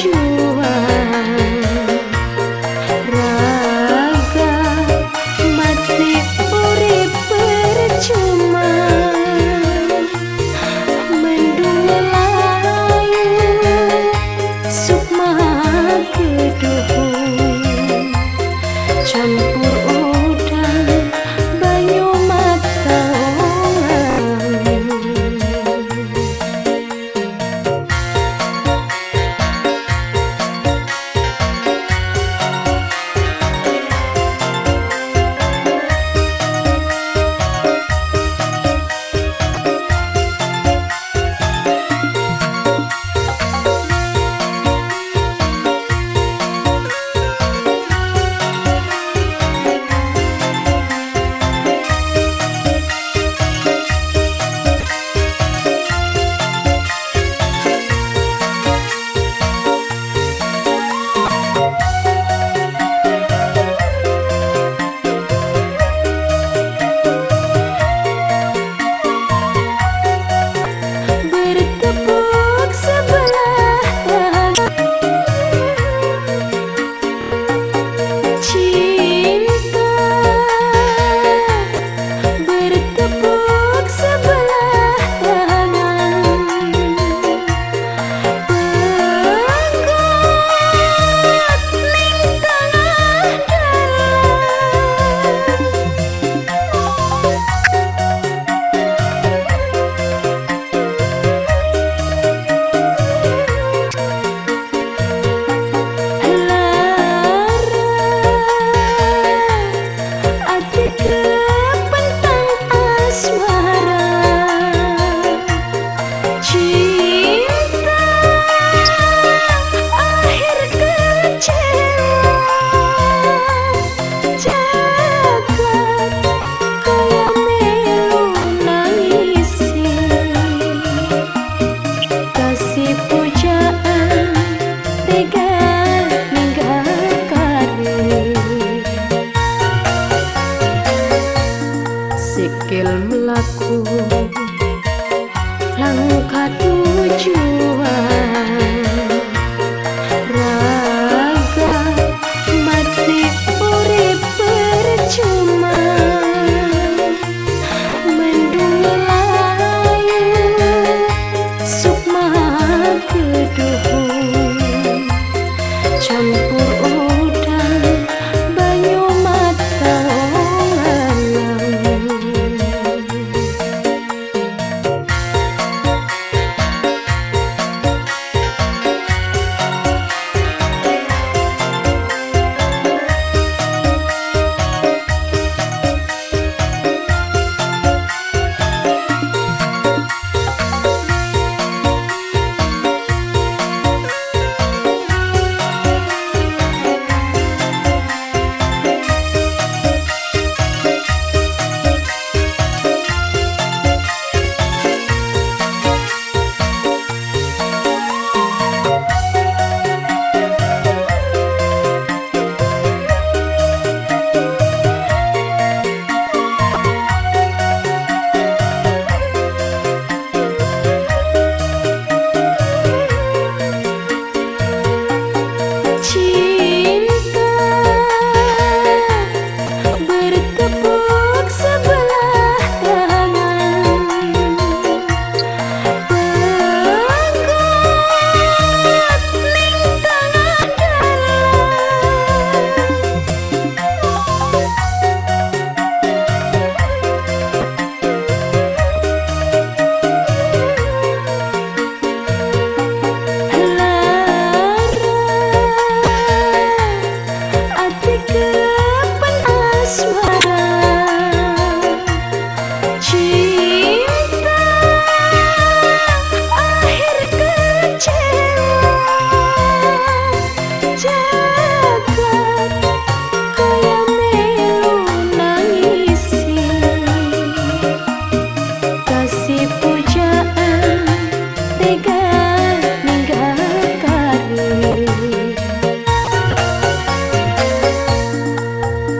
you. to